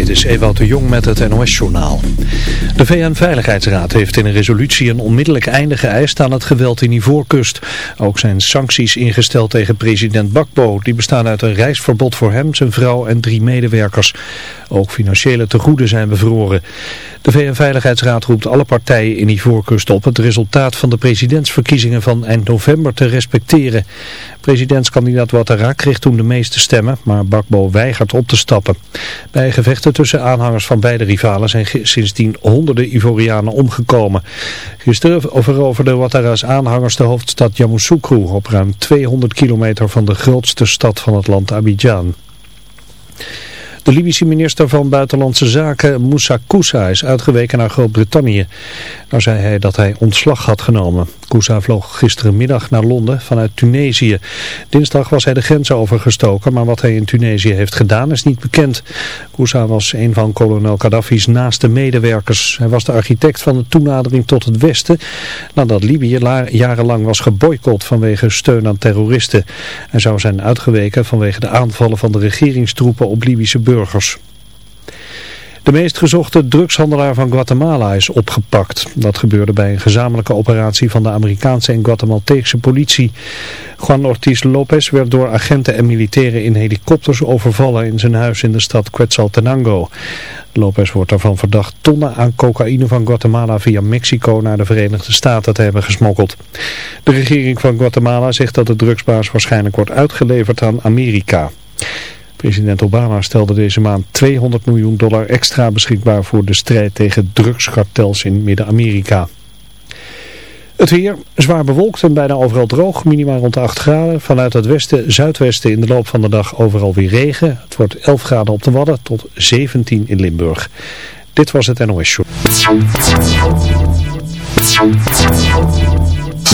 Dit is Ewout de Jong met het NOS-journaal. De VN-veiligheidsraad heeft in een resolutie een onmiddellijk einde geëist aan het geweld in Ivoorkust. Ook zijn sancties ingesteld tegen president Bakbo. Die bestaan uit een reisverbod voor hem, zijn vrouw en drie medewerkers. Ook financiële tegoeden zijn bevroren. De VN-veiligheidsraad roept alle partijen in Ivoorkust op het resultaat van de presidentsverkiezingen van eind november te respecteren. Presidentskandidaat Ouattara kreeg toen de meeste stemmen, maar Bakbo weigert op te stappen. Bij gevechten tussen aanhangers van beide rivalen zijn sindsdien honderden Ivorianen omgekomen. Gisteren veroverden Ouattara's aanhangers de hoofdstad Yamoussoukro op ruim 200 kilometer van de grootste stad van het land Abidjan. De Libische minister van Buitenlandse Zaken Moussa Koussa is uitgeweken naar Groot-Brittannië. Daar zei hij dat hij ontslag had genomen. Koussa vloog gisterenmiddag naar Londen vanuit Tunesië. Dinsdag was hij de grens overgestoken, maar wat hij in Tunesië heeft gedaan is niet bekend. Koussa was een van kolonel Gaddafi's naaste medewerkers. Hij was de architect van de toenadering tot het Westen, nadat Libië jarenlang was geboycott vanwege steun aan terroristen. Hij zou zijn uitgeweken vanwege de aanvallen van de regeringstroepen op Libische burgers. De meest gezochte drugshandelaar van Guatemala is opgepakt. Dat gebeurde bij een gezamenlijke operatie van de Amerikaanse en Guatemalteekse politie. Juan Ortiz Lopez werd door agenten en militairen in helikopters overvallen in zijn huis in de stad Quetzaltenango. Lopez wordt ervan verdacht tonnen aan cocaïne van Guatemala via Mexico naar de Verenigde Staten te hebben gesmokkeld. De regering van Guatemala zegt dat de drugsbaas waarschijnlijk wordt uitgeleverd aan Amerika. President Obama stelde deze maand 200 miljoen dollar extra beschikbaar voor de strijd tegen drugskartels in Midden-Amerika. Het weer zwaar bewolkt en bijna overal droog, minimaal rond de 8 graden. Vanuit het westen, zuidwesten in de loop van de dag overal weer regen. Het wordt 11 graden op de Wadden tot 17 in Limburg. Dit was het NOS Show.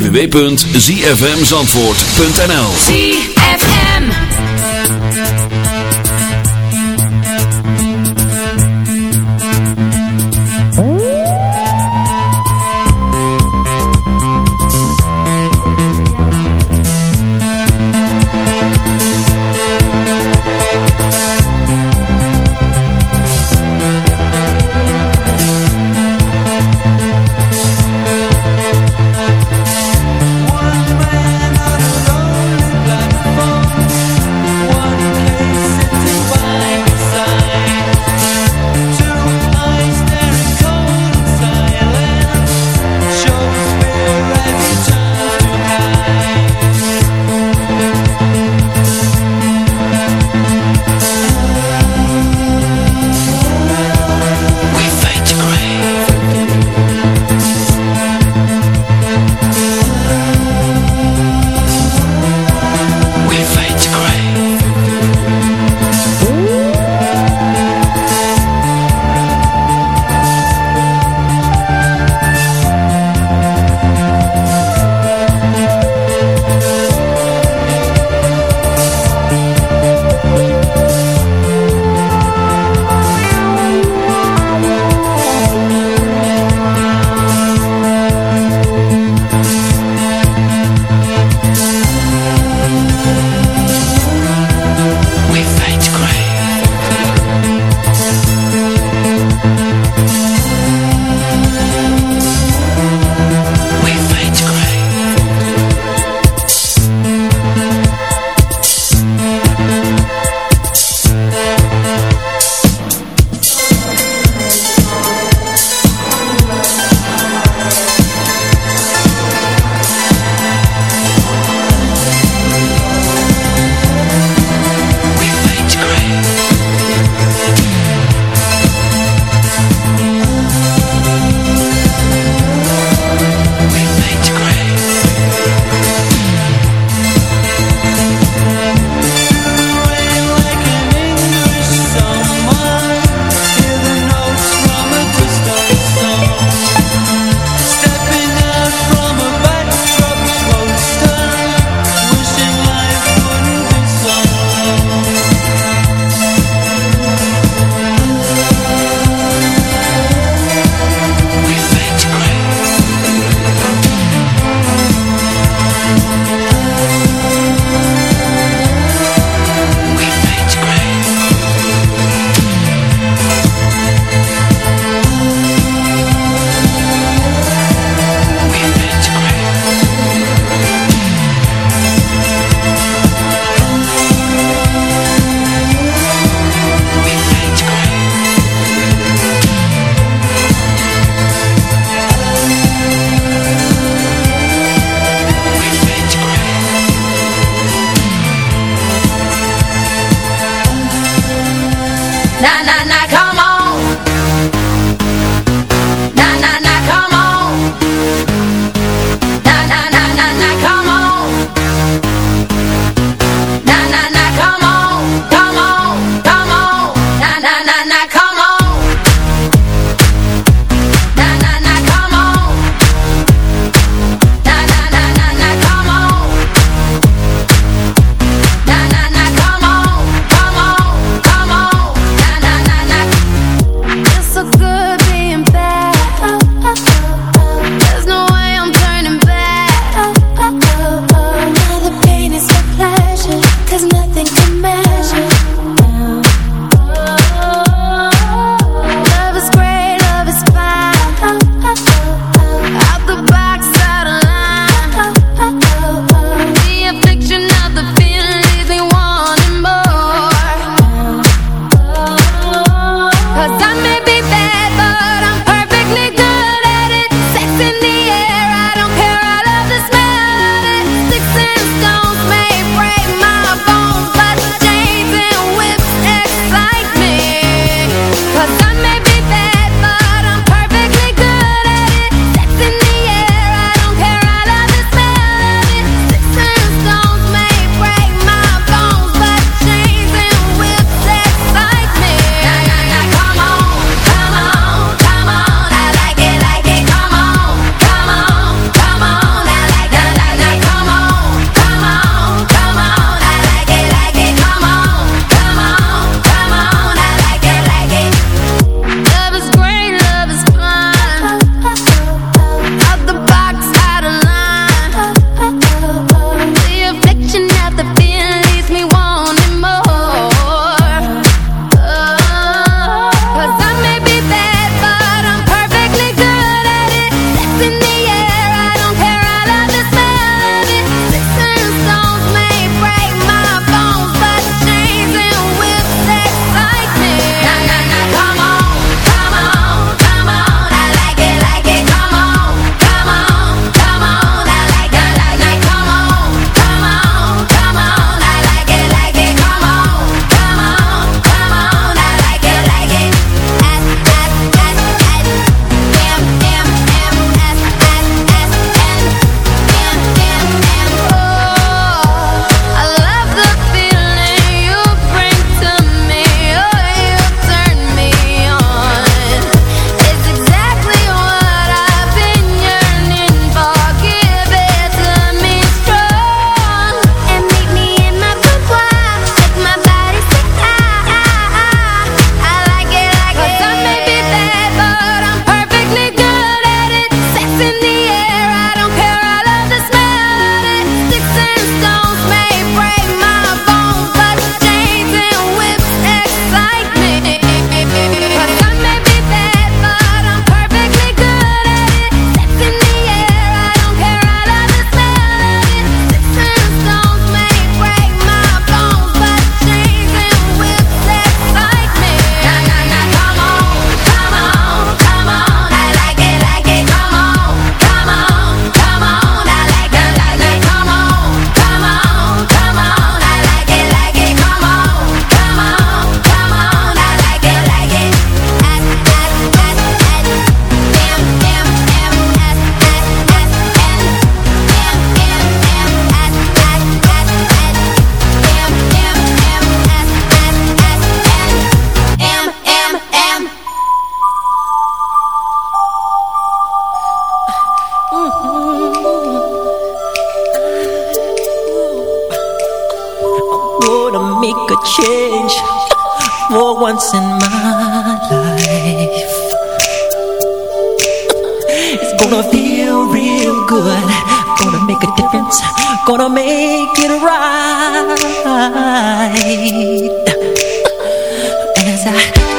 www.zfmzandvoort.nl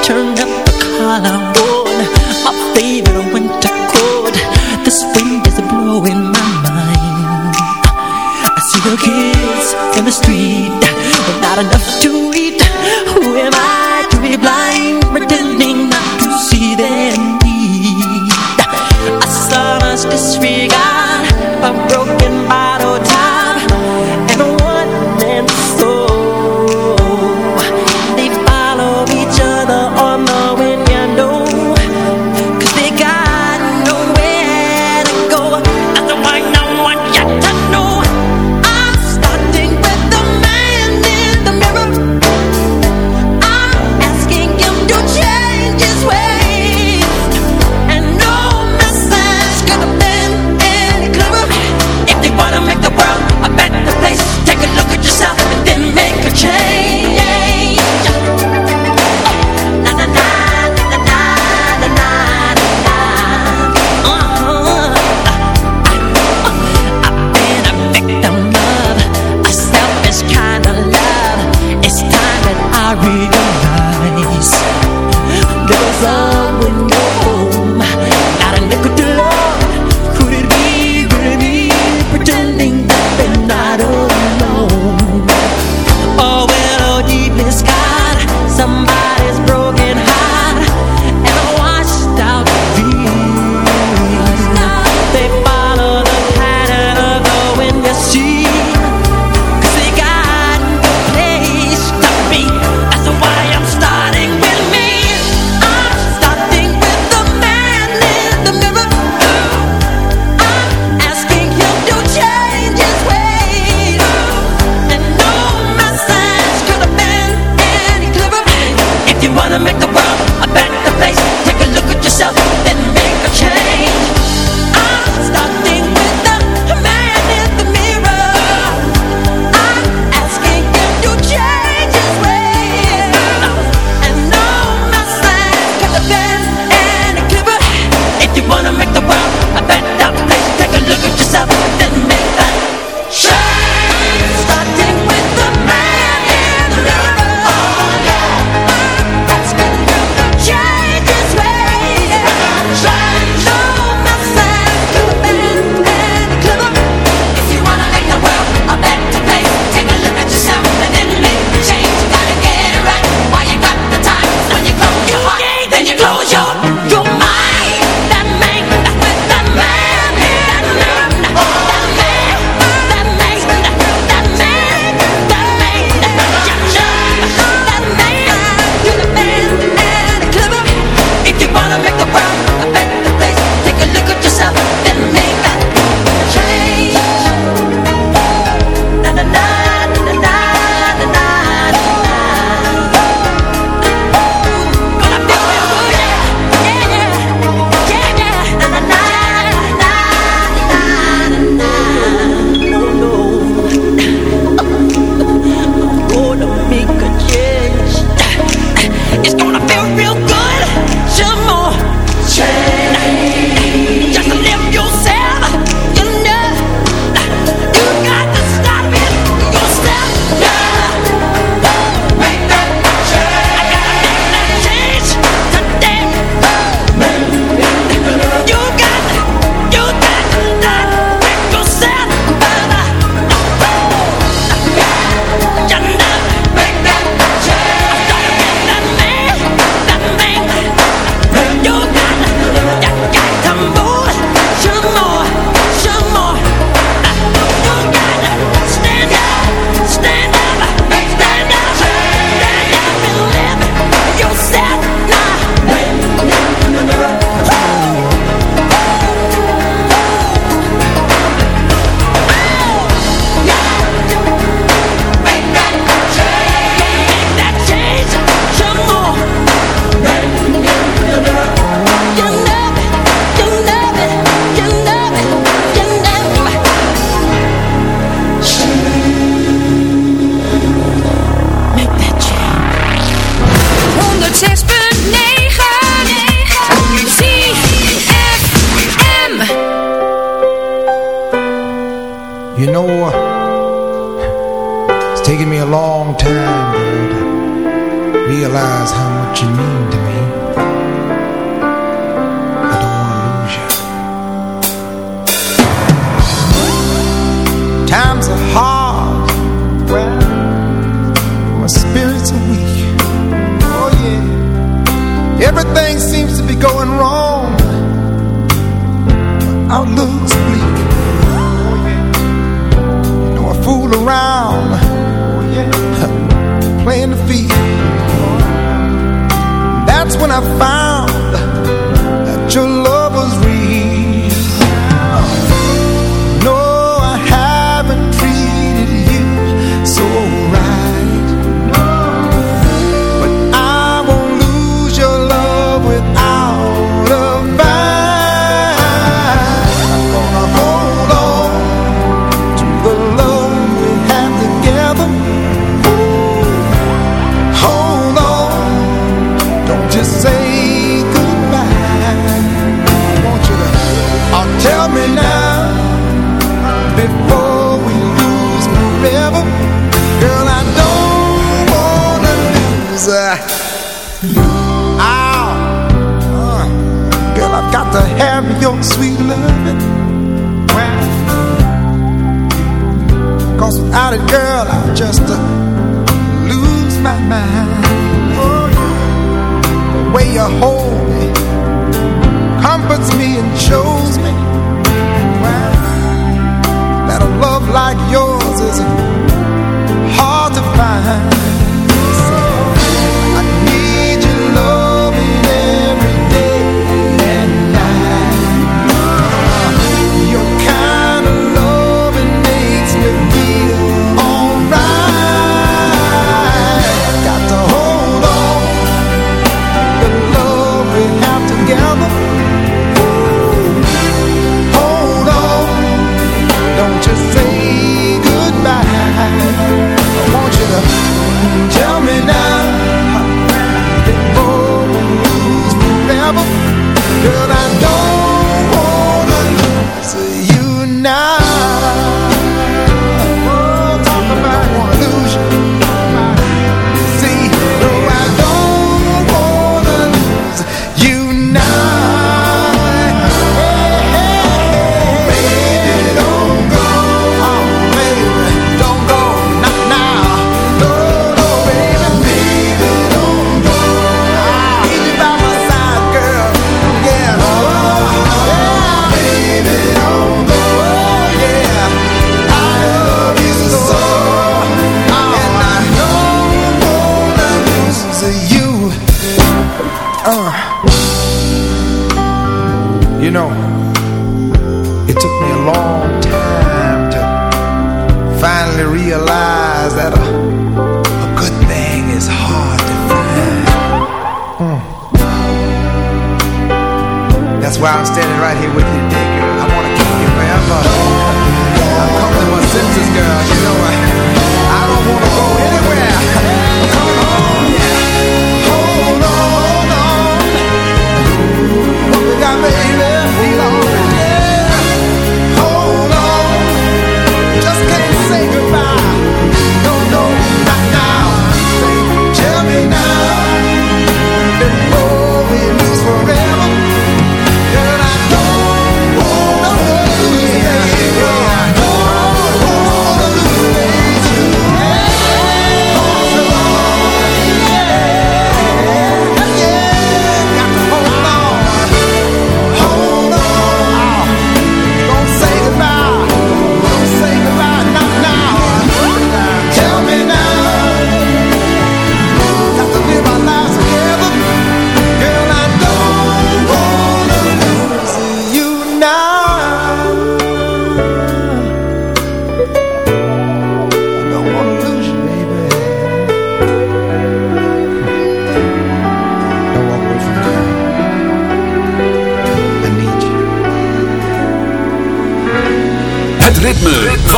Turned up the collar on my favorite winter coat. This wind is blowing my mind. I see the kids in the street, but not enough to eat.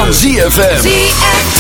Ritme, van ZFM.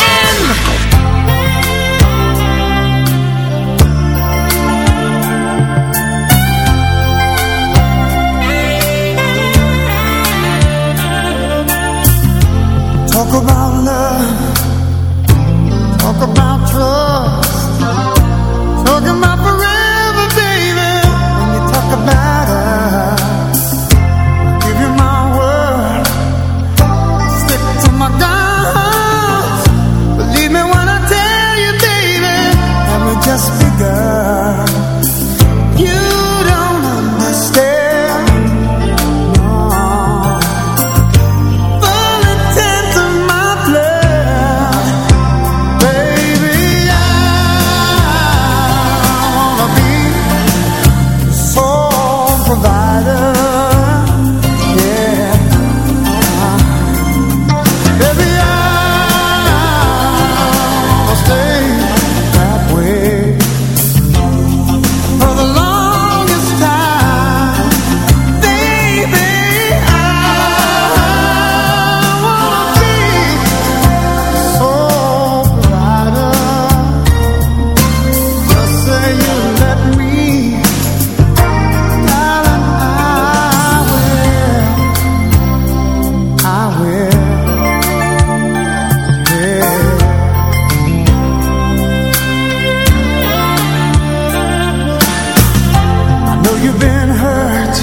You've been hurt.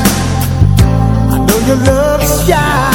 I know your love's shy.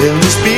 In de spiegel.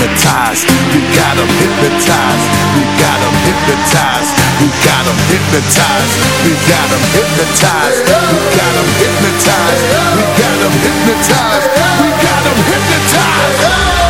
hypnotized. You got them hypnotized. We got them hypnotized. We got them hypnotized. We got them hypnotized. We got them hypnotized. We got them hypnotized. We got them hypnotized.